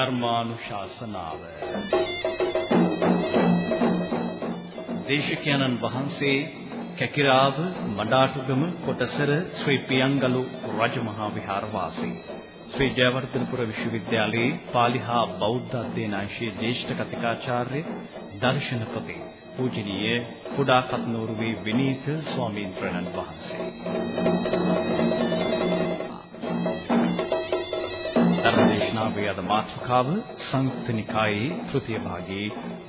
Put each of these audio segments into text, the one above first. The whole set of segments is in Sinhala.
ධර්මානුශාසනාව. දේශකයන්න් වහන්සේ කැකිරාව මඩාටුගම කොටසර ශ්‍රී පියංගලු රජමහා විහාරවාසී ශ්‍රී ජයවර්ධනපුර විශ්වවිද්‍යාලයේ පාලි හා බෞද්ධ අධ්‍යයන අංශයේ ජ්‍යෙෂ්ඨ කතිකාචාර්ය දර්ශනපති පූජනීය කුඩා කත්නෝරුවේ විනීත ස්වාමීන් වහන්සේ. ධර්මදේශනාවේ අද මාතෘකාව සංයුක්ත නිකායේ තෘතීය භාගයේ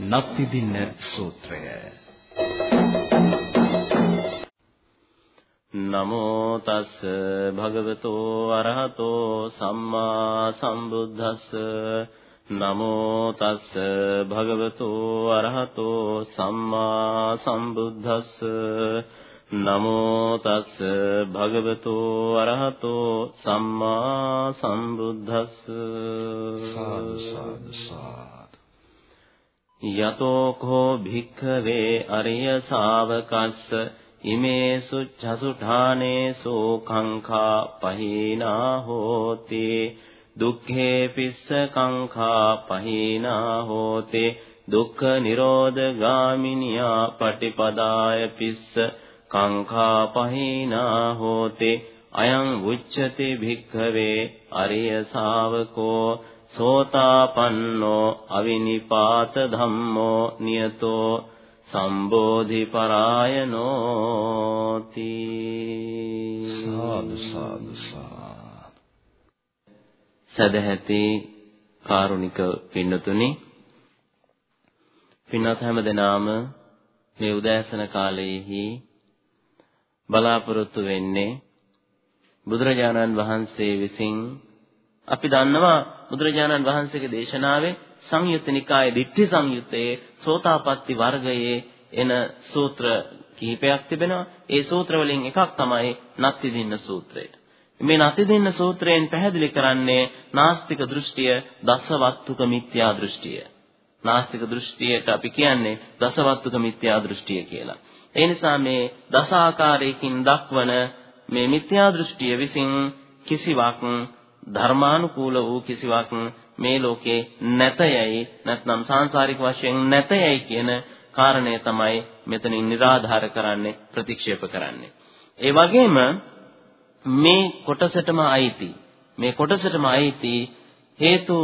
නත්ති දින්න සූත්‍රය. නමෝ තස් භගවතෝ අරහතෝ සම්මා සම්බුද්දස්ස නමෝ තස් භගවතෝ අරහතෝ සම්මා සම්බුද්දස්ස නමෝ තස් භගවතෝ අරහතෝ සම්මා සම්බුද්දස්ස. සාදු සාදු සාදු. යතෝ කෝ භික්ඛවේ අරිය ශාවකස්ස ඉමේසු චසුඨානේසු කංඛා පහීනා හෝති දුක්ඛේ පිස්ස කංඛා පහීනා හෝති දුක්ඛ නිරෝධ ගාමිනියා පටිපදාය පිස්ස කංඛා පහිනා හෝතේ අයං උච්චති භික්ඛවේ අරිය ශාවකෝ සෝතාපන්නෝ අවිනිපාත ධම්මෝ නියතෝ සම්බෝධි පරායනෝති සාදු සාදු. සදැහැති කාරුණික පින්නතුනි පින්වත් හැම දෙනාම මේ උදෑසන කාලයේහි බලාපොරොත්තු වෙන්නේ බුදුරජාණන් වහන්සේ විසින් අපි දන්නවා බුදුරජාණන් වහන්සේගේ දේශනාවේ සංයුත්ත නිකායේ ditthi සංයුත්තේ සෝතාපට්ටි වර්ගයේ එන සූත්‍ර කිහිපයක් තිබෙනවා. ඒ සූත්‍ර වලින් එකක් තමයි නත්ති දින්න සූත්‍රය. මේ නත්ති දින්න සූත්‍රයෙන් පැහැදිලි කරන්නේ නාස්තික දෘෂ්ටිය දසවත්තුක මිත්‍යා දෘෂ්ටිය. නාස්තික දෘෂ්ටියට අපි කියන්නේ දසවත්තුක මිත්‍යා දෘෂ්ටිය කියලා. ඒ නිසා මේ දස ආකාරයකින් දක්වන මේ මිත්‍යා දෘෂ්ටිය විසින් කිසිවක් ධර්මානුකූල වූ කිසිවක් මේ ලෝකේ නැතයයි නැත්නම් සාංශාරික වශයෙන් නැතයයි කියන කාරණය තමයි මෙතනින් निराධාර කරන්නේ ප්‍රතික්ෂේප කරන්නේ. ඒ වගේම මේ කොටසටම අයිති මේ කොටසටම අයිති හේතු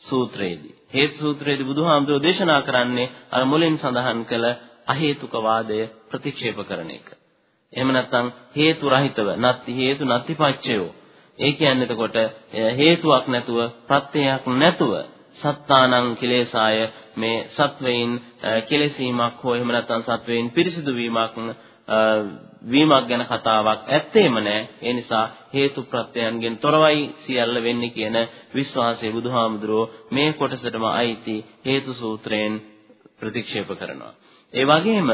සූත්‍රයේදී හේතු සූත්‍රයේදී බුදුහාමුදුරෝ දේශනා කරන්නේ අර මුලින් සඳහන් කළ අහේතුක වාදය ප්‍රතික්ෂේප කරන එක. එහෙම නැත්නම් හේතු රහිතව නත්ති හේතු නත්ති පච්චයෝ. ඒ කියන්නේ එතකොට හේතුවක් නැතුව ප්‍රත්‍යයක් නැතුව සත්තානං කිලේසාය මේ සත්වයින් කෙලසීමක් හෝ එහෙම නැත්නම් සත්වයින් පිරිසිදු වීමක් වීමක් ගැන කතාවක් ඇත්තේම නැහැ. ඒ නිසා හේතු ප්‍රත්‍යයන්ගෙන් තොරවයි සියල්ල වෙන්නේ කියන විශ්වාසය බුදුහාමුදුරුවෝ මේ කොටසටම අයිති හේතු සූත්‍රයෙන් ප්‍රතික්ෂේප කරනවා. ඒ වගේම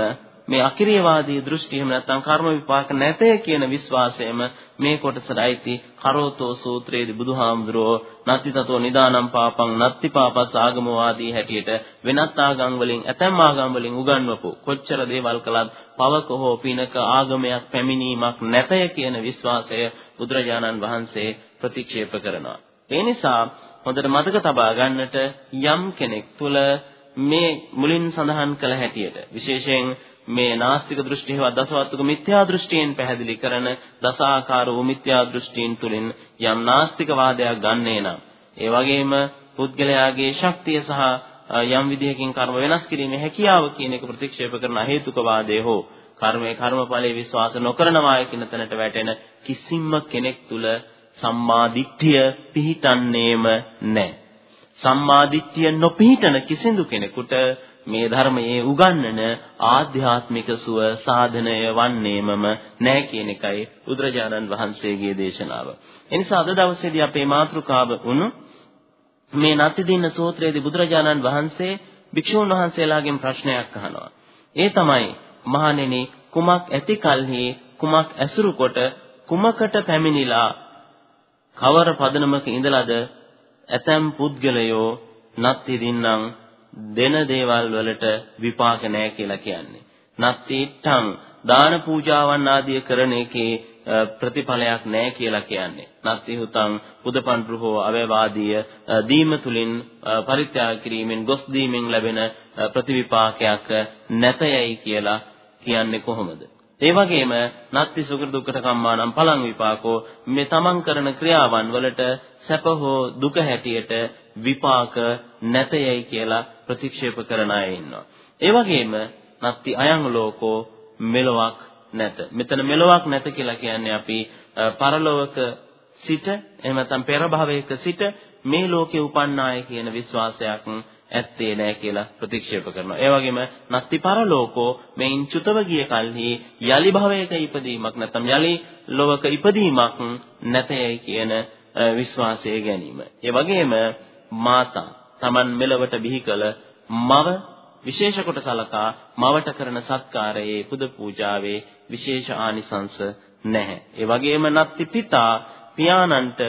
මේ අකිරියවාදී දෘෂ්ටි එහෙම නැත්නම් කර්ම විපාක නැතේ කියන විශ්වාසයම මේ කොටසට අයිති කරෝතෝ සූත්‍රයේදී බුදුහාමුදුරෝ නත්තිතතෝ නිදානම් පාපං නත්ති පාපස් ආගමවාදී හැටියට වෙනත් ආගම් වලින් ඇතැම් ආගම් වලින් උගන්වපු කොච්චර දේවල් කළත් පවක හෝ පිනක ආගමයක් පැමිණීමක් නැතය කියන විශ්වාසය බුදුරජාණන් වහන්සේ ප්‍රතික්ෂේප කරනවා. ඒ නිසා හොඳට මතක තබා ගන්නට යම් කෙනෙක් තුල මේ මුලින් සඳහන් කළ හැටියට විශේෂයෙන් මේ නාස්තික දෘෂ්ටියවත් දසවත්තුක මිත්‍යා දෘෂ්ටියෙන් පැහැදිලි කරන දසාකාර වූ මිත්‍යා දෘෂ්ටීන් තුලින් යම් නාස්තික වාදයක් ගන්නේ නම් ඒ වගේම පුද්ගලයාගේ ශක්තිය සහ යම් විදිහකින් කර්ම වෙනස් කිරීමේ හැකියාව කියන එක ප්‍රතික්ෂේප කරන හේතුක වාදයේ හෝ කර්මයේ කර්මඵලයේ විශ්වාස නොකරනවා කියන තැනට වැටෙන කිසිම කෙනෙක් තුල සම්මා දිට්ඨිය පිහිටන්නේම නැහැ. සම්මාදිට්ඨිය නොපිහිටන කිසිදු කෙනෙකුට මේ ධර්මයේ උගන්වන ආධ්‍යාත්මික සුව සාධනය වන්නේමම නැහැ කියන එකයි බුදුරජාණන් වහන්සේගේ දේශනාව. එනිසා අද දවසේදී අපේ මාතෘකාව වුණු මේ නත්තිදින්න සූත්‍රයේදී බුදුරජාණන් වහන්සේ භික්ෂුන් වහන්සේලාගෙන් ප්‍රශ්නයක් අහනවා. ඒ තමයි මහණෙනි කුමක් ඇති කල්හි කුමක් ඇසුරු කොට කුමකට පැමිණිලා කවර පදනමක ඉඳලාද ඇතැම් පුද්ගලයෝ නත්ති දින්නම් දෙන දේවල් වලට විපාක නැහැ කියලා කියන්නේ. නත්තිට්ඨං දාන පූජාවන් ආදිය කරන එකේ ප්‍රතිඵලයක් නැහැ කියලා කියන්නේ. නත්ති හුතං පුදපන්රුහෝ අවේවාදීය දීම තුලින් පරිත්‍යාග කිරීමෙන් ගොස් දීමෙන් ලැබෙන ප්‍රතිවිපාකයක් නැතයයි කියලා කියන්නේ කොහොමද? ඒ වගේම නත්ති සුඛ දුක්ඛට කම්මානම් පලං විපාකෝ මේ තමන් කරන ක්‍රියාවන් වලට සැප හෝ දුක හැටියට විපාක නැතයයි කියලා ප්‍රතික්ෂේප කරන අය ඉන්නවා. ඒ වගේම නත්ති අයං ලෝකෝ මෙලොවක් නැත. මෙතන මෙලොවක් නැත කියලා කියන්නේ අපි පරලොවක සිට එහෙම නැත්නම් පෙර භවයක සිට මේ ලෝකේ උපන්නාය කියන විශ්වාසයක් ඇත්තේ නැහැ කියලා ප්‍රතික්ෂේප කරනවා. ඒ වගේම නත්ති පරලෝකෝ මෙයින් චුතව ගිය කල්හි යලි භවයක ඉපදීමක් නැත්නම් යලි ලෝක ඉපදීමක් නැතයි කියන විශ්වාසය ගැනීම. ඒ වගේම මාතා Taman මෙලවට බිහි කළ මව විශේෂ කොට සලකා මවට කරන සත්කාරයේ පුද පූජාවේ විශේෂ ආනිසංස නැහැ. ඒ වගේම නත්ති පිතා පියාණන්ට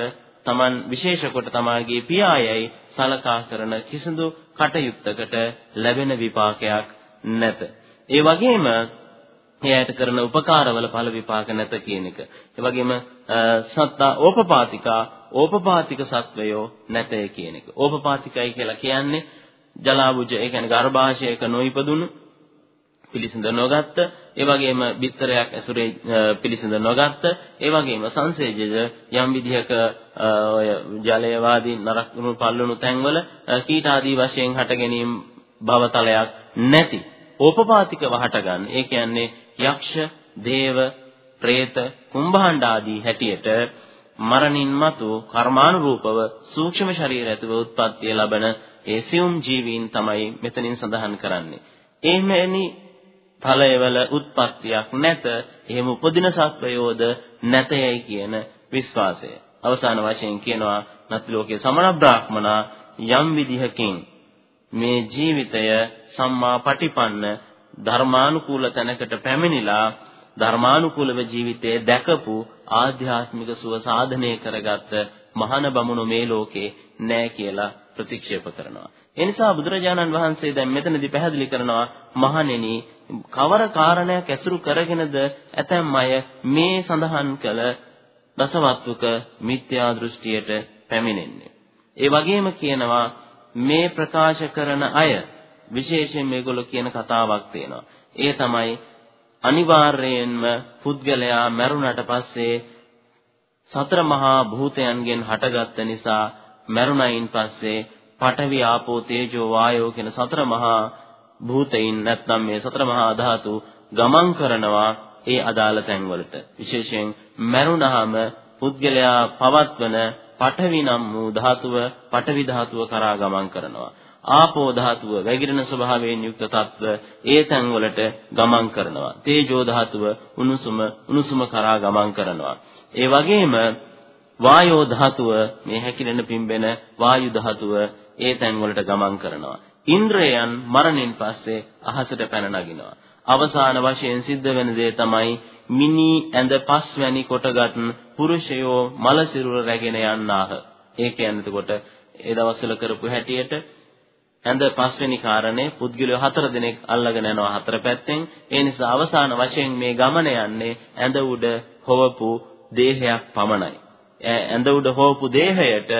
Taman විශේෂ කොට තමාගේ පියායයි සලකා කරන කිසිදු කටයුත්තකට ලැබෙන විපාකයක් නැත. ඒ වගේම එයාට කරන උපකාරවල ඵල විපාක නැත කියන එක. ඒ වගේම සත්තා ඕපපාතිකා ඕපපාතික සත්වයෝ නැතේ කියන එක. ඕපපාතිකයි කියලා කියන්නේ ජලාබුජ ඒ කියන්නේ ගර්භාෂයක නොයිපදුණු පිළිසිඳ නොගත්ත ඒ වගේම බිත්තරයක් ඇසුරේ පිළිසිඳ නොගත්ත ඒ වගේම සංසේජජ යම් විදිහක ඔය ජලය වාදී නරකුණු පල්ලුණු තැන්වල කීට ආදී වශයෙන් හට ගැනීම භවතලයක් නැති ඕපපාතිකව හටගන්න ඒ කියන්නේ යක්ෂ දේව പ്രേත කුම්භාණ්ඩ ආදී හැටියට මරණින් මතු කර්මානුරූපව සූක්ෂම ශරීර ඇතුව උත්පත්තිය ලබන ඒ සියුම් ජීවීන් තමයි මෙතනින් සඳහන් කරන්නේ. එහෙමනි ඵලයවල උත්පත්තියක් නැත. එහෙම උපදින සත්වයෝද නැතයයි කියන විශ්වාසය. අවසාන වශයෙන් කියනවා නත් ලෝකයේ සමන බ්‍රාහ්මනා යම් විදිහකින් මේ ජීවිතය සම්මා පටිපන්න ධර්මානුකූල තැනකට පැමිණිලා ධර්මානුකූලව ජීවිතය දැකපු ආධ්‍යාත්මික සුව සාධනය කරගත්ත මහාන බමුණු මේ ලෝකේ නැහැ කියලා ප්‍රතික්ෂේප කරනවා. ඒ නිසා බුදුරජාණන් වහන්සේ දැන් මෙතනදී පැහැදිලි කරනවා මහණෙනි කවර කාරණයක් ඇසුරු කරගෙනද ඇතැම් අය මේ සඳහන් කළ දසවත්තුක මිත්‍යා දෘෂ්ටියට පැමිණෙන්නේ. ඒ වගේම කියනවා මේ ප්‍රකාශ කරන අය විශේෂයෙන් මේගොල්ලෝ කියන කතාවක් තියෙනවා. ඒ තමයි අනිවාර්යයෙන්ම පුද්ගලයා මැරුණට පස්සේ සතර මහා භූතයන්ගෙන් හටගත්ත නිසා මැරුණයින් පස්සේ පඨවි ආපෝ තේජෝ වායෝ කියන සතර මහා භූතයින් නැත්නම් මේ සතර මහා ධාතු ගමන් කරනවා ඒ අදාළ තැන්වලට විශේෂයෙන් මැරුණාම පුද්ගලයා පවත්වන පඨවි නම් වූ ධාතුව පඨවි ධාතුව කරා ගමන් කරනවා ආපෝ ධාතුව වැగిරෙන ස්වභාවයෙන් යුක්ත තත්ත්ව ඒ තැන් වලට ගමන් කරනවා. තේජෝ ධාතුව උණුසුම උණුසුම කරා ගමන් කරනවා. ඒ වගේම වායෝ ධාතුව මේ හැකිලෙන පිම්බෙන වායු ධාතුව ඒ තැන් වලට ගමන් කරනවා. ඉන්ද්‍රයන් මරණින් පස්සේ අහසට පැන නගිනවා. අවසාන වශයෙන් සිද්ධ වෙන දේ තමයි මිනි ඇඳ පස්වැනි කොටගත් පුරුෂයෝ මල සිරුර රැගෙන යන්නාහ. ඒ කියන්නේ එතකොට ඒ දවස්වල කරපු හැටියට ඇඳ පස්වෙනි කාරණේ පුද්ගලයෝ හතර දෙනෙක් අල්ලගෙන යනවා හතර පැත්තෙන්. ඒ නිසා අවසාන වශයෙන් මේ ගමන යන්නේ ඇඳ උඩ හොවපු දේහයක් පමණයි. ඇඳ උඩ හොවපු දේහයට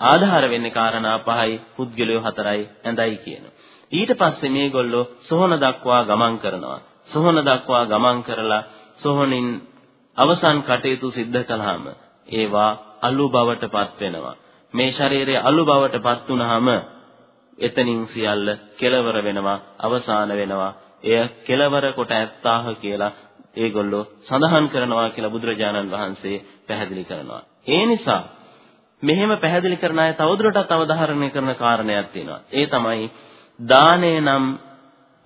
ආධාර වෙන්නේ කාරණා පහයි පුද්ගලයෝ හතරයි ඇඳයි කියනවා. ඊට පස්සේ මේගොල්ලෝ සොහන දක්වා ගමන් කරනවා. සොහන දක්වා ගමන් කරලා සොහනින් අවසන් කටයුතු සිද්ධ කළාම ඒවා අලු බවටපත් වෙනවා. මේ ශරීරය අලු බවටපත් වුනහම එතනින් සියල්ල කෙලවර වෙනවා අවසාන වෙනවා එය කෙලවර කොට ඇත්තාහ කියලා ඒගොල්ලෝ සඳහන් කරනවා කියලා බුදුරජාණන් වහන්සේ පැහැදිලි කරනවා ඒ නිසා මෙහෙම පැහැදිලි කරන අය තවදුරටත් අවධාරණය කරන කාරණයක් තියෙනවා. ඒ තමයි දානය නම්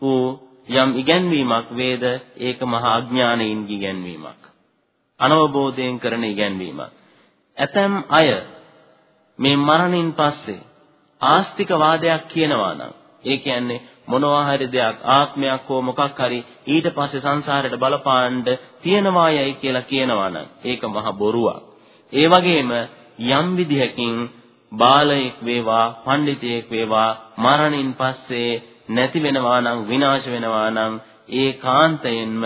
වූ යම් ඉගැන්වීමක් වේද ඒක මහා අඥානයින් ඉගැන්වීමක්. අනවබෝධයෙන් කරන ඉගැන්වීමක්. ඇතැම් අය මේ මරණින් පස්සේ ආස්තික වාදයක් කියනවා නම් ඒ කියන්නේ මොනවා හරි දෙයක් ආත්මයක් හෝ මොකක් හරි ඊට පස්සේ සංසාරයට බලපාන්න තියෙනවායයි කියලා කියනවා නම් ඒක මහ බොරුවක්. ඒ වගේම යම් විදිහකින් බාලයෙක් වේවා පඬිතෙක් වේවා මරණින් පස්සේ නැති වෙනවා නම් විනාශ වෙනවා නම් ඒ කාන්තයෙන්ම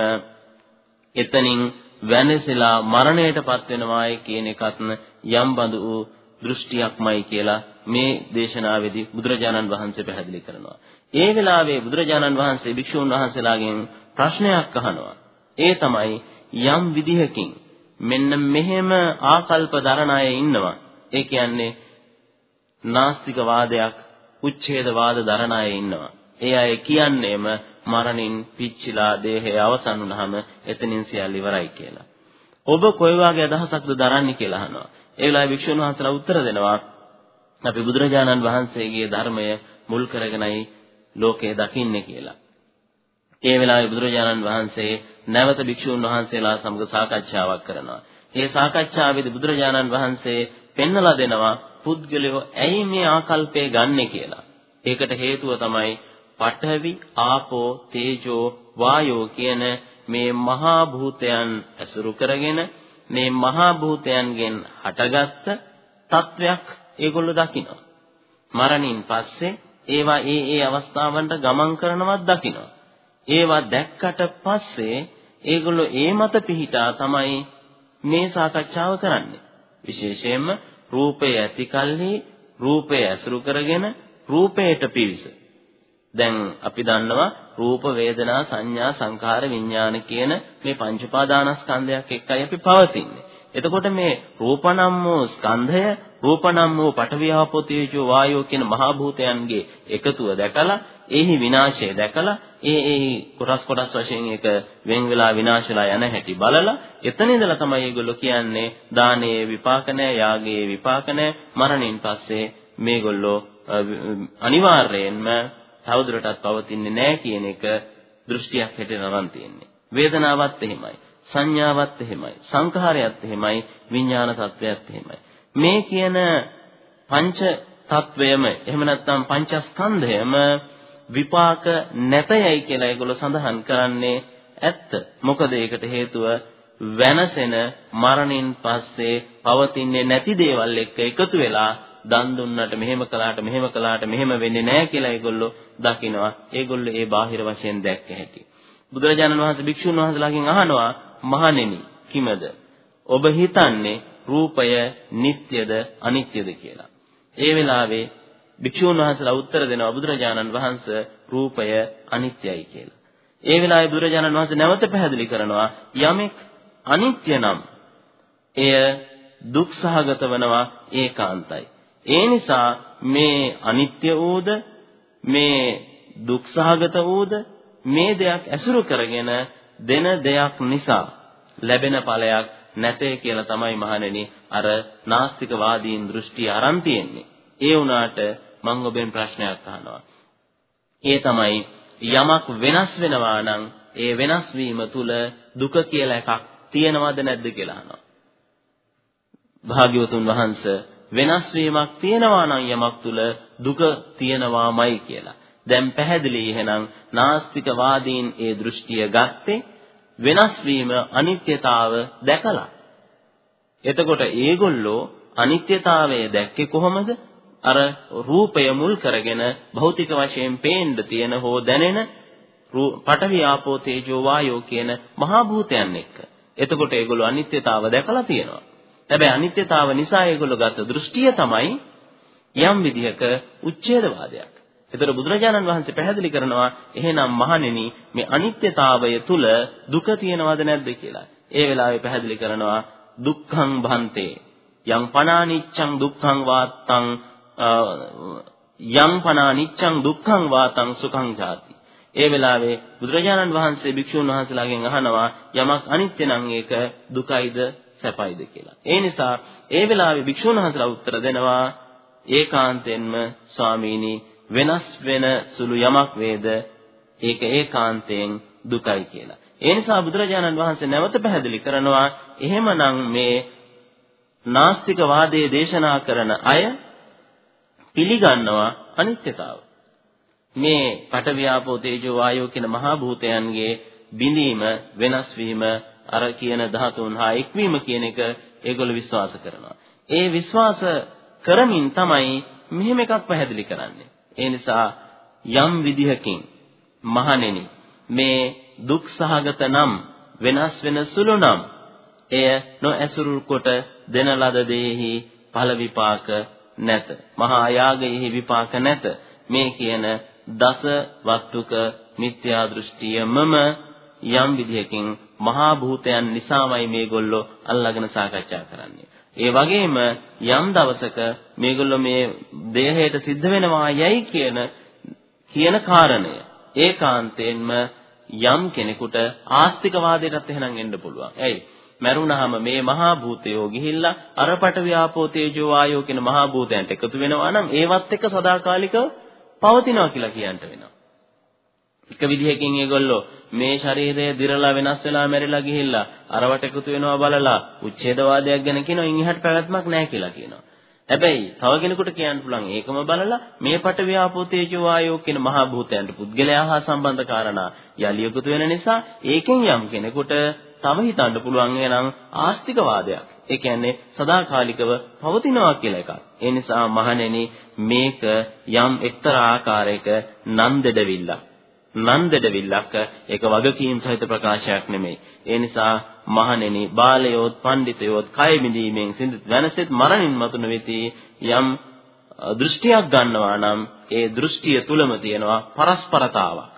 එතනින් වෙනසලා මරණයටපත් වෙනවායි කියන එකත් යම් බඳු වූ දෘෂ්ටියක්මයි කියලා මේ දේශනාවේදී බුදුරජාණන් වහන්සේ පැහැදිලි කරනවා. ඒ වෙලාවේ බුදුරජාණන් වහන්සේ භික්ෂුන් වහන්සේලාගෙන් ප්‍රශ්නයක් අහනවා. ඒ තමයි යම් විදිහකින් මෙන්න මෙහෙම ආකල්ප දරන අය ඉන්නවා. ඒ කියන්නේ නාස්තික වාදයක්, උච්ඡේද වාද දරන අය ඉන්නවා. ඒ අය කියන්නේම මරණින් පිච්චිලා දේහය අවසන් වුනහම එතනින් සියල්ල ඉවරයි කියලා. ඔබ කොයි වගේ අදහසක්ද දරන්නේ කියලා අහනවා. ඒ වෙලාවේ වික්ෂුන් වහන්සේලා උත්තර දෙනවා අපි බුදුරජාණන් වහන්සේගේ ධර්මය මුල් කරගෙනයි ලෝකය දකින්නේ කියලා. ඒ වෙලාවේ බුදුරජාණන් වහන්සේ නැවත භික්ෂුන් වහන්සේලා සමග සාකච්ඡාවක් කරනවා. මේ සාකච්ඡාවේදී බුදුරජාණන් වහන්සේ පෙන්වලා දෙනවා පුද්ගලයෝ ඇයි මේ ආකල්පය ගන්නෙ කියලා. ඒකට හේතුව තමයි පඨවි, ආපෝ, තේජෝ, වායෝ කියන මේ මහා භූතයන් ඇසුරු කරගෙන මේ මහා භූතයන්ගෙන් හටගත්ත තත්වයක් ඒගොල්ලෝ දකිනවා. මරණින් පස්සේ ඒවා ඒ ඒ අවස්ථාවන්ට ගමන් කරනවත් දකිනවා. ඒවා දැක්කට පස්සේ ඒගොල්ලෝ ඒ මත පිහිටා තමයි මේ සාකච්ඡාව කරන්නේ. විශේෂයෙන්ම රූපය ඇති කල්හි රූපය ඇසුරු කරගෙන රූපයට පිවිස. දැන් අපි දන්නවා රූප වේදනා සංඥා සංඛාර විඥාන කියන මේ පංච උපාදානස්කන්ධයක් එක්කයි අපි පවතින්නේ. එතකොට මේ රූපනම් වූ ස්කන්ධය රූපනම් වූ පඨවියාපෝ තේජෝ වායෝ කියන මහා භූතයන්ගේ එකතුව දැකලා එහි විනාශය දැකලා ඒ ඒ කොටස් කොටස් වශයෙන් ඒක වෙන් වෙලා විනාශ වෙලා යන හැටි බලලා එතන ඉඳලා තමයි ඒගොල්ලෝ කියන්නේ දානයේ විපාක නැහැ යාගයේ විපාක නැහැ මරණින් පස්සේ මේගොල්ලෝ අනිවාර්යයෙන්ම තවදුරටත් පවතින්නේ නැහැ කියන එක දෘෂ්ටියක් හැටියට නරන් තියෙන්නේ. වේදනාවත් එහෙමයි සංඥාවත් එහෙමයි සංඛාරයත් එහෙමයි විඥාන තත්වයත් එහෙමයි. මේ කියන පංච තත්වයම එහෙම නැත්නම් පංචස්කන්ධයම විපාක නැතයයි කියලා ඒගොල්ලෝ සඳහන් කරන්නේ ඇත්ත. මොකද ඒකට හේතුව වෙනසෙන මරණින් පස්සේ පවතින්නේ නැති දේවල් එක්ක එකතු වෙලා දන් දුන්නට මෙහෙම කළාට මෙහෙම කළාට මෙහෙම වෙන්නේ නැහැ කියලා ඒගොල්ලෝ දකිනවා. ඒගොල්ලෝ ඒ බාහිර වශයෙන් දැක්ක හැටි. බුදුරජාණන් වහන්සේ භික්ෂුන් වහන්සේලාගෙන් අහනවා මහණෙනි කිමද? ඔබ හිතන්නේ රූපය නিত্যද අනිත්‍යද කියලා. ඒ වෙලාවේ භික්ෂුන් වහන්සේලා උත්තර දෙනවා බුදුරජාණන් වහන්සේ රූපය අනිත්‍යයි කියලා. ඒ වෙලාවේ බුදුරජාණන් වහන්සේ නැවත පැහැදිලි කරනවා යමෙක් අනිත්‍ය නම් එය දුක් සහගත වනවා ඒකාන්තයි. ඒ නිසා මේ අනිත්‍ය වූද මේ දුක් සහගත වූද මේ දෙයක් ඇසුරු කරගෙන දෙන දෙයක් නිසා ලැබෙන ඵලයක් නැතේ කියලා තමයි මහණෙනි අර නාස්තික වාදීන් දෘෂ්ටි අරන් තියෙන්නේ. ඒ වුණාට මම ඔබෙන් ප්‍රශ්නයක් අහනවා. ඒ තමයි යමක් වෙනස් වෙනවා නම් ඒ වෙනස් වීම තුල දුක කියලා එකක් තියෙනවද නැද්ද කියලා අහනවා. භාග්‍යවතුන් වහන්සේ වෙනස් වීමක් තියෙනවා නම් යමක් තුල දුක තියෙනවාමයි කියලා. දැන් පැහැදිලි එහෙනම් නාස්තික වාදීන් ඒ දෘෂ්ටිය ගත්තේ වෙනස් වීම අනිත්‍යතාව දැකලා. එතකොට ඒගොල්ලෝ අනිත්‍යතාවය දැක්කේ කොහොමද? අර රූපය මුල් කරගෙන භෞතික වශයෙන් පේන්න තියෙන හෝ දැනෙන පඨවි ආපෝ තේජෝ වායෝ කියන මහා භූතයන් එක්ක. එතකොට ඒගොල්ලෝ අනිත්‍යතාව දැකලා තියෙනවා. හැබැයි අනිත්‍යතාව නිසා ඒගොල්ලෝ ගත්ත දෘෂ්ටිය තමයි යම් විදිහක උච්ඡේදවාදයක්. ඒතර බුදුරජාණන් වහන්සේ පැහැදිලි කරනවා එහෙනම් මහණෙනි මේ අනිත්‍යතාවය තුල දුක තියනවද නැද්ද කියලා. ඒ වෙලාවේ පැහැදිලි කරනවා දුක්ඛං භන්තේ යම් පනානිච්ඡං දුක්ඛං වාත්තං යම් පනා නිච්ඡං දුක්ඛං වාතං සුඛං ජාති. ඒ වෙලාවේ බුදුරජාණන් වහන්සේ භික්ෂුන් වහන්සේලාගෙන් අහනවා යමක් අනිත්‍ය නම් ඒක දුකයිද සැපයිද කියලා. ඒ නිසා ඒ වෙලාවේ භික්ෂුන් වහන්සේලා උත්තර දෙනවා ඒකාන්තයෙන්ම ස්වාමීනි වෙනස් වෙන සුළු යමක් වේද ඒක ඒකාන්තයෙන් දුකයි කියලා. ඒ නිසා බුදුරජාණන් වහන්සේ නැවත පැහැදිලි කරනවා එහෙමනම් මේ නාස්තික වාදයේ දේශනා කරන අය පිළිගන්නවා අනිත්‍යතාව. මේ පටවියාපෝ තේජෝ වායෝ කියන මහා භූතයන්ගේ බිඳීම වෙනස් වීම අර කියන ධාතුන් හා එක්වීම කියන එක ඒගොල්ලෝ විශ්වාස කරනවා. ඒ විශ්වාස කරමින් තමයි මෙහෙම එකක් පැහැදිලි කරන්නේ. ඒ නිසා යම් විදිහකින් මහණෙනි මේ දුක් සහගත නම් වෙනස් වෙන සුළු නම් එය නොඇසුරු කොට දෙන ලද දෙෙහි ඵල විපාක නැත. මහා යාගයෙහි විපාක නැත. මේ කියන දස වස්තුක මිත්‍යා දෘෂ්ටියමම යම් විදිහකින් මහා භූතයන් නිසාමයි මේගොල්ලෝ අල්ලාගෙන සාකච්ඡා කරන්නේ. ඒ වගේම යම් දවසක මේගොල්ලෝ මේ දේහයට සිද්ධ වෙනවා යයි කියන කියන කාරණය ඒකාන්තයෙන්ම යම් කෙනෙකුට ආස්තිකවාදයටත් එහෙනම් එන්න පුළුවන්. ඇයි? මරුණාම මේ මහා භූතයෝ ගිහිල්ලා අරපට ව්‍යාපෝ තේජෝ වායෝ කියන මහා භූතයන්ට එකතු වෙනවා නම් ඒවත් එක්ක සදාකාලිකව පවතිනවා කියලා කියන්න වෙනවා. එක විදිහකින් ඒගොල්ලෝ මේ ශරීරය දිරලා වෙනස් වෙලා මැරිලා ගිහිල්ලා අරවට එකතු වෙනවා බලලා උච්ඡේදවාදයක් ගැන කියනවා ඉන් එහාට පැවැත්මක් නැහැ කියලා කියනවා. හැබැයි තව කෙනෙකුට කියන්න පුළුවන් ඒකම බලලා මේ පට ව්‍යාපෝ තේජෝ වායෝ කියන මහා භූතයන්ට පුද්ගලයා හා සම්බන්ධ කාරණා යලි එකතු වෙන නිසා ඒකෙන් යම් කෙනෙකුට තව හිතන්න පුළුවන් එනම් ආස්තිකවාදයක්. ඒ කියන්නේ සදාකාලිකව පවතිනවා කියලා එකක්. ඒ නිසා මහණෙනි මේක යම් එක්තරා ආකාරයක නන්දෙඩවිල්ලක්. නන්දෙඩවිල්ලක් ඒක වගකීම් සහිත ප්‍රකාශයක් නෙමෙයි. ඒ නිසා මහණෙනි බාලයෝත් පඬිතයෝත් කය මිදීමෙන් සිඳ වෙනසෙත් මරණින් මතු නොවේති යම් දෘෂ්ටියක් ගන්නවා නම් ඒ දෘෂ්ටිය තුලම තියෙනවා පරස්පරතාවක්.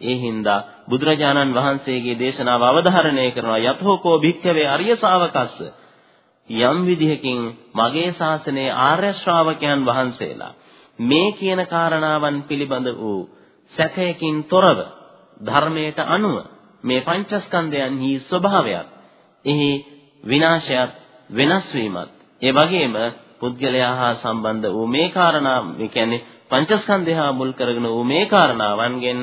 ඒ හින්දා බුදුරජාණන් වහන්සේගේ දේශනාව අවධාරණය කරනවා යතෝකෝ භික්ඛවේ අරිය ශාවකස්ස යම් විදිහකින් මගේ ශාසනයේ ආර්ය ශ්‍රාවකයන් වහන්සේලා මේ කියන කාරණාවන් පිළිබඳ වූ සැකයකින් තොරව ධර්මයට අනුව මේ පංචස්කන්ධයන්හි ස්වභාවයත් එහි විනාශයත් වෙනස් වීමත් ඒ වගේම පුද්ගලයා හා සම්බන්ධ වූ මේ කාරණා මේ කියන්නේ පංචස්කන්ධය හා මුල් කරගෙන වූ මේ කාරණාවන්ගෙන්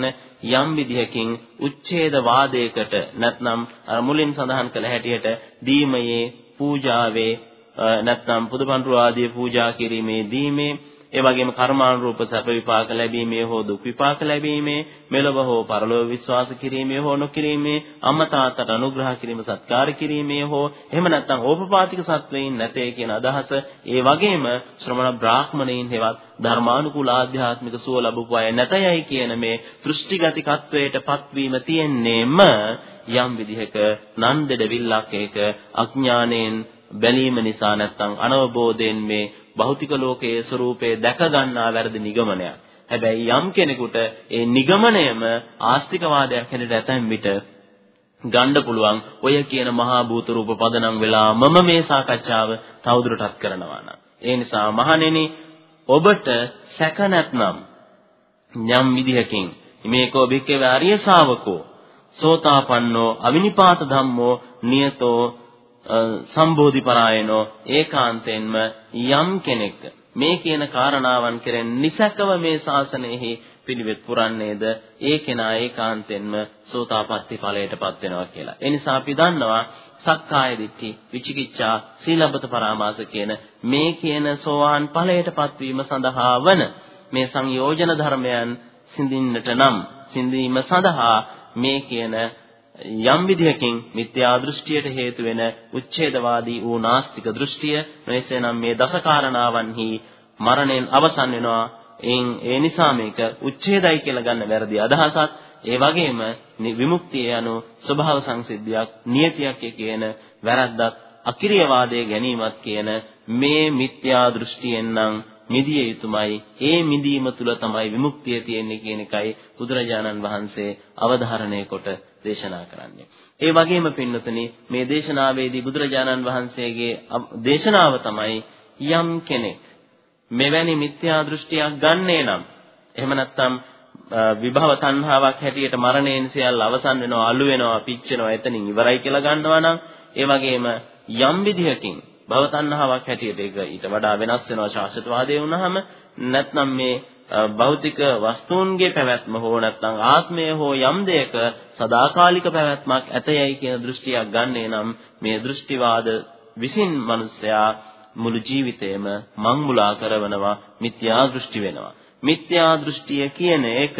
යම් විදිහකින් උච්ඡේද වාදයකට නැත්නම් අර මුලින් සඳහන් කළ හැටියට දීමයේ පූජාවේ නැත්නම් පුදුපන්රු ආදී පූජා කිරීමේ දීමේ ඒ වගේම කර්මානුරූප සැප විපාක ලැබීමේ හෝ දුක් විපාක ලැබීමේ මෙලොව හෝ පරලොව විශ්වාස කිරීමේ හෝ නොකිරීමේ අම්මා තාත්තට අනුග්‍රහ කිරීම සත්කාර කිරීමේ හෝ එහෙම නැත්නම් ඕපපාතික සත්වයින් නැතේ කියන අදහස ඒ වගේම ශ්‍රමණ බ්‍රාහ්මණයින් හෙවත් ධර්මානුකූල ආධ්‍යාත්මික සුව ලැබුපු අය නැතයයි කියන මේ දෘෂ්ටිගතිකත්වයට පත්වීම තියෙන්නේම යම් විදිහක නන්දෙඩ විල්ලක් ඒක අඥාණයෙන් බැලීම නිසා නැත්නම් අනවබෝධයෙන් මේ භෞතික ලෝකයේ ස්වરૂපය දැක ගන්නා වැරදි නිගමනයක්. හැබැයි යම් කෙනෙකුට ඒ නිගමනයම ආස්තිකවාදයක් හැටියට ඇතැම් විට ගන්න පුළුවන් ඔය කියන මහා භූත රූප පදනම් වෙලා මම මේ සාකච්ඡාව තවදුරටත් කරනවා නම් ඒ නිසා මහණෙනි ඔබට සැක නැත්නම් යම් විදිහකින් මේකෝ බික්කේ ආර්ය ශාවකෝ සෝතාපන්නෝ අවිනිපාත ධම්මෝ නියතෝ සම්බෝධිපරායනෝ ඒකාන්තයෙන්ම යම් කෙනෙක් මේ කියන කාරණාවන් කෙරෙන් නිසකව මේ ශාසනයෙහි පිළිවෙත් පුරන්නේද ඒ කෙනා ඒකාන්තයෙන්ම සෝතාපට්ටි ඵලයටපත් වෙනවා කියලා. ඒ නිසා අපි දන්නවා සක්කාය දිට්ඨි, විචිකිච්ඡා, සීලබ්බත පරාමාස කියන මේ කියන සෝවාන් ඵලයටපත් වීම සඳහා වන මේ සංයෝජන ධර්මයන් සිඳින්නට නම් සිඳීම සඳහා මේ කියන යම් විදිහකින් මිත්‍යා දෘෂ්ටියට හේතු වෙන උච්ඡේදවාදී වූ නාස්තික දෘෂ්ටිය මෙසේනම් මේ දසකාරණාවන්හි මරණයෙන් අවසන් වෙනවා එයින් ඒ නිසා මේක උච්ඡේදයි කියලා ගන්න වැරදි අදහසක් ඒ වගේම විමුක්තිය යනු ස්වභාව සංසිද්ධියක් නියතියක් කියන වැරද්දක් අකිරියවාදයේ ගැනීමත් කියන මේ මිත්‍යා දෘෂ්ටියෙන් නම් මිදිය යුතුමයි. ඒ මිදීම තුල තමයි විමුක්තිය තියෙන්නේ කියන එකයි බුදුරජාණන් වහන්සේ අවධාරණය කොට දේශනා කරන්නේ. ඒ වගේම පින්නතනි මේ දේශනාවේදී බුදුරජාණන් වහන්සේගේ දේශනාව තමයි යම් කෙනෙක් මෙවැනි මිත්‍යා දෘෂ්ටියක් ගන්නේ නම් එහෙම නැත්නම් විභව තණ්හාවක් හැටියට මරණයෙන් සියල්ල අවසන් වෙනවා අලු වෙනවා පිච්චෙනවා එතනින් ඉවරයි කියලා ගන්නවා නම් ඒ වගේම යම් විදිහකින් භව තණ්හාවක් හැටියට ඒක ඊට වඩා වෙනස් වෙනවා ශාස්ත්‍රවාදයේ වුණාම නැත්නම් මේ භෞතික වස්තුන්ගේ පැවැත්ම හෝ නැත්නම් ආත්මය හෝ යම් දෙයක සදාකාලික පැවැත්මක් ඇතයයි කියන දෘෂ්ටියක් ගන්නේ නම් මේ දෘෂ්ටිවාද විසින් මිනිසයා මුළු ජීවිතේම මංමුලා කරවනවා මිත්‍යා දෘෂ්ටි වෙනවා මිත්‍යා දෘෂ්ටිය කියන එක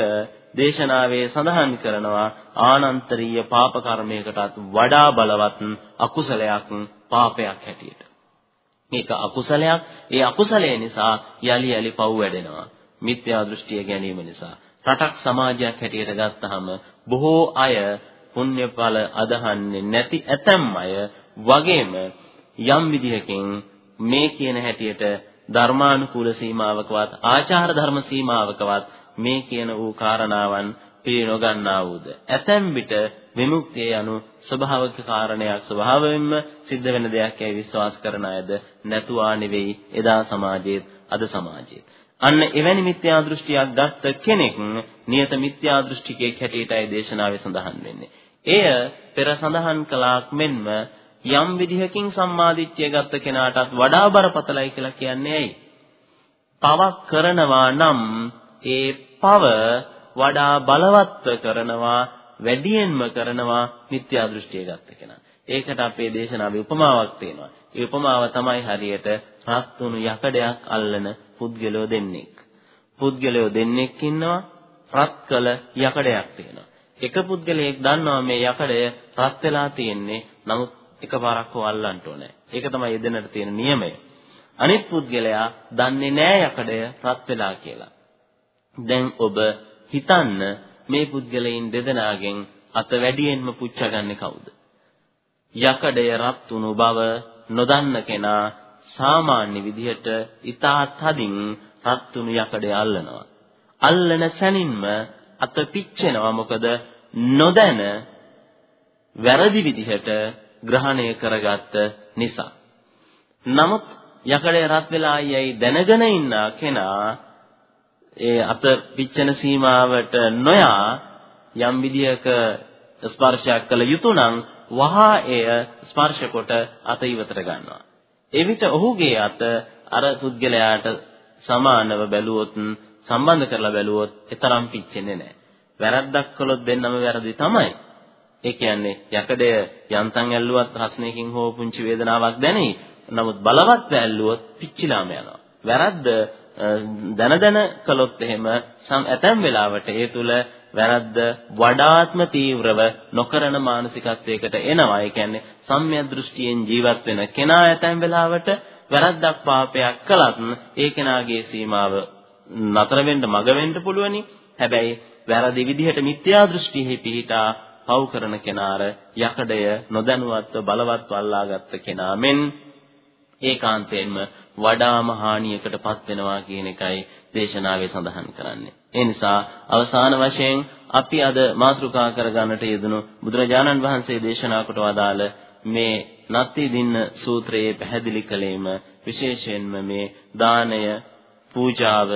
දේශනාවේ සඳහන් කරනවා ආනන්තරීය පාප කර්මයකටත් වඩා බලවත් අකුසලයක් පාපයක් හැටියට මේක අකුසලයක්. ඒ අකුසලය නිසා යලි යලි පව් වැඩෙනවා. මිත්‍යා දෘෂ්ටිය ගැනීම නිසා. රටක් සමාජයක් හැටියට ගත්තහම බොහෝ අය පුණ්‍යඵල අදහන්නේ නැති ඇතැම් අය වගේම යම් විදිහකින් මේ කියන හැටියට ධර්මානුකූල සීමාවකවත් ආචාර ධර්ම සීමාවකවත් මේ කියන ඌ කාරණාවන් පිළි නොගන්නා වූද ඇතැම් විට විමුක්තිය යනු ස්වභාවික කාරණයක් ස්වභාවයෙන්ම සිද්ධ වෙන දෙයක් යයි විශ්වාස කරන අයද නැතුවා නෙවෙයි එදා සමාජයේත් අද සමාජයේත් අන්න එවැනි මිත්‍යා දෘෂ්ටියක් ගත්ත කෙනෙක් නියත මිත්‍යා දෘෂ්ටිකයෙක් හැටියටයි දේශනාවේ සඳහන් වෙන්නේ. එය පෙර සඳහන් කළාක් මෙන්ම යම් විදිහකින් සම්මාදිට්ඨිය ගත්ත කෙනාටත් වඩා බරපතලයි කියලා කියන්නේ ඇයි? පවක් කරනවා නම් ඒ පව වඩා බලවත්ව කරනවා වැඩියෙන්ම කරනවා මිත්‍යා දෘෂ්ටිය ගත්ත කෙනා. ඒකට අපේ දේශනාවේ උපමාවක් තියෙනවා. ඒ උපමාව තමයි හරියට රත් වුණු යකඩයක් අල්ලන පුද්ගලයෝ දෙන්නෙක්. පුද්ගලයෝ දෙන්නෙක් ඉන්නවා රත් කළ යකඩයක් තියෙනවා. එක පුද්ගලයෙක් දන්නවා මේ යකඩය රත් වෙලා තියෙන්නේ. නමුත් එකපාරක් හෝ අල්ලන්න ඕනේ. ඒක තමයි එදෙනට තියෙන නියමය. අනිත් පුද්ගලයා දන්නේ නෑ යකඩය රත් වෙලා කියලා. දැන් ඔබ හිතන්න මේ පුද්ගලයන් දෙදෙනාගෙන් අත වැඩියෙන්ම පුච්චගන්නේ කවුද? යකඩය රත් වුණු බව නොදන්න කෙනා සාමාන්‍ය විදිහට ඊටත් හදින් රත් වුණු යකඩය අල්ලනවා. අල්ලන සැනින්ම අත පිච්චෙනවා මොකද නොදැන වැරදි විදිහට ග්‍රහණය කරගත්ත නිසා. නමුත් යකඩේ රත් වෙලා යයි දැනගෙන ඉන්න කෙනා ඒ අත පිච්චෙන සීමාවට නොයා යම් විදියක ස්පර්ශයක් කළ යුතු නම් වහා එය ස්පර්ශ කොට අත ඉවතට ගන්නවා. එවිට ඔහුගේ අත අර පුද්ගලයාට සමානව බැලුවොත් සම්බන්ධ කරලා බැලුවොත් ඒතරම් පිච්චෙන්නේ නැහැ. වැරද්දක් කළොත් දෙන්නම වැරදි තමයි. ඒ කියන්නේ යකඩය යන්තම් ඇල්ලුවත් රස්නයකින් හෝ පුංචි වේදනාවක් දැනේ. නමුත් බලවත් ඇල්ලුවොත් පිච්චිලාම යනවා. වැරද්ද දන දන කළොත් එහෙම ඇතැම් වෙලාවට ඒ තුල වැරද්ද වඩාත්ම තීව්‍රව නොකරන මානසිකත්වයකට එනවා. ඒ කියන්නේ සම්‍යක් දෘෂ්ටියෙන් ජීවත් වෙන කෙනා ඇතැම් වෙලාවට වැරද්දක් පාපයක් කළත් ඒ කෙනාගේ සීමාව නතර වෙන්න මග වෙන්න පුළුවනි. හැබැයි වැරදි විදිහට මිත්‍යා දෘෂ්ටිෙහි පිහිටා පව් කරන කෙනාර යකඩය නොදැනුවත්ව බලවත්ව අල්ලාගත්ත කෙනා මෙන් ඒකාන්තයෙන්ම වඩාම හානියකටපත් වෙනවා කියන එකයි දේශනාවේ සඳහන් කරන්නේ. ඒ නිසා අවසාන වශයෙන් අපි අද මාතෘකා කරගන්නට යෙදුණු බුදුරජාණන් වහන්සේ දේශනා කොට වදාළ මේ නත්ති දින්න සූත්‍රයේ පැහැදිලි කළේම විශේෂයෙන්ම මේ දානය, පූජාව,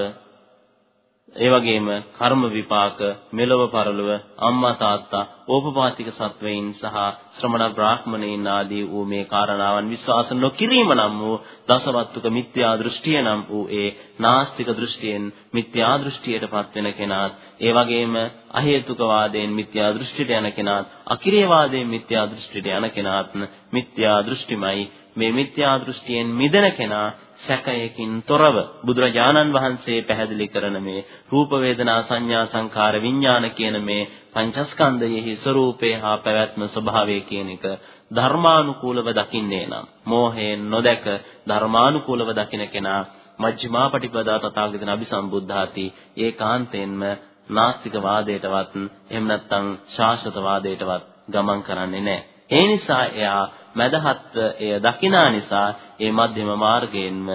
ඒ වගේම කර්ම විපාක මෙලව පරලොව අම්මා තාත්තා ඕපපාතික සත්වයින් සහ ශ්‍රමණ බ්‍රාහ්මණයින් ආදී වූ මේ කාරණාවන් විශ්වාස නොකිරීම නම් වූ දසවත්තුක මිත්‍යා දෘෂ්ටිය නම් වූ ඒ නාස්තික දෘෂ්ටියෙන් මිත්‍යා දෘෂ්ටියටපත් වෙන කෙනාත් ඒ වගේම අහේතුක වාදයෙන් මිත්‍යා දෘෂ්ටියට යන කෙනාත් අකිරිය වාදයෙන් මිත්‍යා දෘෂ්ටියට යන කෙනාත් මිත්‍යා දෘෂ්ටිමයි. මේ මිත්‍යා දෘෂ්ටියෙන් මිදෙන කෙනා සැකයකින් තොරව බුදුරජාණන් වහන්සේ පැහැදිලි කරන මේ රූප වේදනා සංඥා සංකාර විඥාන කියන මේ පංචස්කන්ධයෙහි ස්වરૂපේ හා පැවැත්ම ස්වභාවය කියන එක ධර්මානුකූලව දකින්නේ නම් මෝහයෙන් නොදැක ධර්මානුකූලව දකින කෙනා මජ්ක්‍ධිමා පටිපදා තථාගතයන් අபிසම්බුද්ධාති ඒකාන්තයෙන්ම නාස්තික වාදයටවත් එහෙම නැත්නම් ශාස්ත්‍රත වාදයටවත් ගමන් කරන්නේ නැහැ. ඒ නිසා එයා මදහත්ව එය දකිනා නිසා ඒ මධ්‍යම මාර්ගයෙන්ම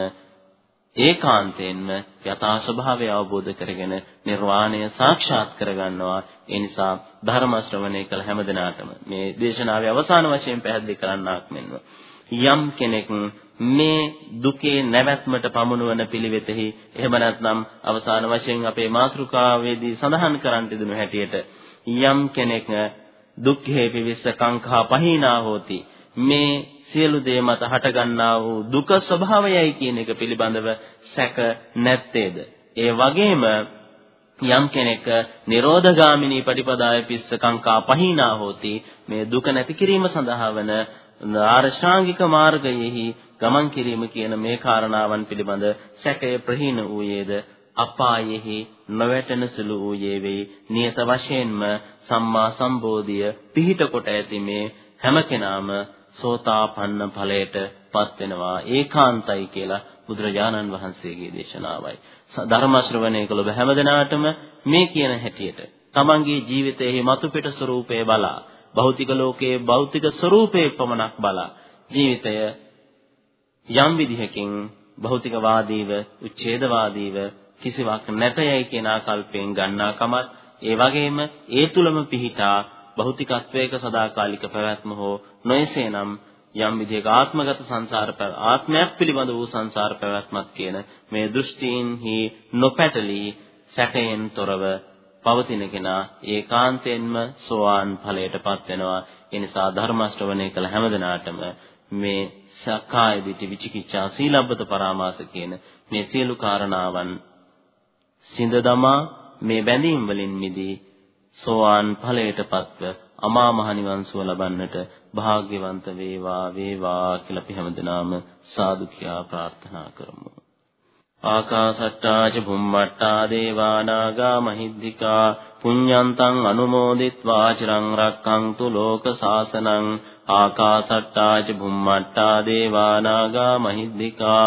ඒකාන්තයෙන්ම යථා ස්වභාවය අවබෝධ කරගෙන නිර්වාණය සාක්ෂාත් කරගන්නවා. ඒ නිසා ධර්ම ශ්‍රවණය කළ හැමදෙනාටම මේ දේශනාවේ අවසාන වශයෙන් පැහැදිලි කරන්නාක් මෙන්ම. යම් කෙනෙක් මේ දුකේ නැවැත්මට පමුණුවන පිළිවෙතෙහි එහෙම නැත්නම් අවසාන වශයෙන් අපේ මාතෘකාවේදී සඳහන් කරන්නට දෙනු හැටියට යම් කෙනෙක් දුක්ඛේ පිවිස්ස කාංකා පහිනා හෝති. මේ සියලු දේ මත හටගන්නා වූ දුක ස්වභාවයයි කියන එක පිළිබඳව සැක නැත්තේද? ඒ වගේම යම් කෙනෙක් නිරෝධගාමිනී පටිපදාය පිස්ස කාංකා පහිනා හෝති. මේ දුක නැති කිරීම සඳහා වන ආරෂාංගික මාර්ගයෙහි ගමන් කිරීම කියන මේ කාරණාවන් පිළිබඳ සැකය ප්‍රහීන වූයේද අපායෙහි නොවැටෙන සුළු වූයේ වෙයි නියත වශයෙන්ම සම්මා සම්බෝධිය පිහිට කොට ඇති මේ හැම කෙනාම සෝතාපන්න ඵලයට පත් වෙනවා. ඒකාන්තයි කියලා බුදුරජාණන් වහන්සේගේ දේශනාවයි. ධර්ම ශ්‍රවණය කළ ඔබ හැමදෙනාටම මේ කියන හැටියට තමන්ගේ ජීවිතයේ මතු පිට ස්වરૂපේ බලා භෞතික ලෝකයේ භෞතික ස්වરૂපේ පමණක් බලා ජීවිතය යම් විදිහකින් භෞතිකවාදීව උච්ඡේදවාදීව කිසිවක් නැතයයි කියන ආකල්පයෙන් ගන්නාකමත් ඒ වගේම ඒ තුලම පිහිටා භෞතිකත්වයක සදාකාලික පැවැත්ම හෝ නොයසේනම් යම් විදිහක ආත්මගත සංසාර ආත්මයක් පිළිබඳ වූ සංසාර පැවැත්මක් කියන මේ දෘෂ්ටීන්හි නොපැටලී සැකයෙන් තොරව පවතින කෙනා ඒකාන්තයෙන්ම සෝවාන් ඵලයටපත් වෙනවා. ඒ නිසා ධර්ම ශ්‍රවණය කළ හැමදෙනාටම මේ සක්කාය දිටි විචිකිච්ඡා සීලබ්බත පරාමාස කියන මේ සියලු කාරණාවන් සිඳ දමා මේ බැඳීම් වලින් මිදී සෝවාන් ඵලයටපත්ව අමා මහ නිවන් සුව ලබන්නට භාග්‍යවන්ත වේවා වේවා කියලා අපි හැමදෙනාම සාදු කියා ප්‍රාර්ථනා කරමු. ආකාසට්ටා ච බුම්මට්ටා දේවා නාග මහිද්దికා පුඤ්ඤන්තං අනුමෝදිත්වා චිරං රක්ඛන්තු ලෝක සාසනං ආකාසට්ටා ච බුම්මට්ටා දේවා නාග මහිද්దికා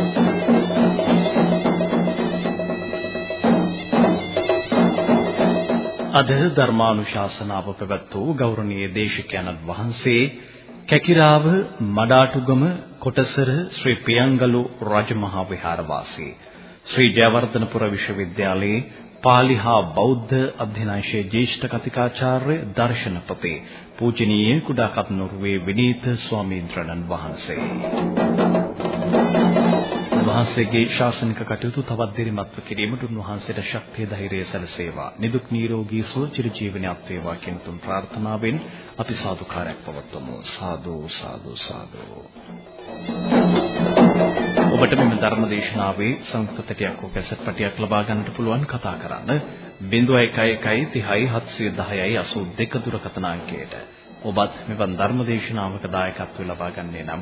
අද ධර්මානුශාසනාව පැවැත් වූ ගෞරවනීය දේශකයන්න් වහන්සේ කැකිරාව මඩාටුගම කොටසර ශ්‍රී පියංගලු රජමහා විහාරවාසී ශ්‍රී ජයවර්ධනපුර විශ්වවිද්‍යාලයේ පාලි හා බෞද්ධ අධ්‍යනාංශයේ ජ්‍යෙෂ්ඨ කතිකාචාර්ය දර්ශනපති පූජනීය කුඩාකත් නුරුවේ විනීත ස්වාමීන් වහන්සේ. වහන්සේගේ ශාසනික කටයුතු තවත් දිරිමත්ව කිරීමට උන්වහන්සේට ශක්තිය ධෛර්යය සැලසේවා. නිදුක් නිරෝගී සුව චිර ජීවනයක් වේවා කියන තුන් ප්‍රාර්ථනාවෙන් අපි සාදුකාරයක් පවත්වමු. සාදු සාදු සාදු. ඔබට මෙම ධර්ම දේශනාවේ සංස්කෘතටයක් හෝ කැසට් පටියක් ලබා ගන්නට පුළුවන් කතා කරන්න 0111 30 710යි 82 දුරකථන අංකයට. ඔබත් මෙවන් ධර්ම දේශනාවක දායකත්වය ලබා ගන්නේ නම්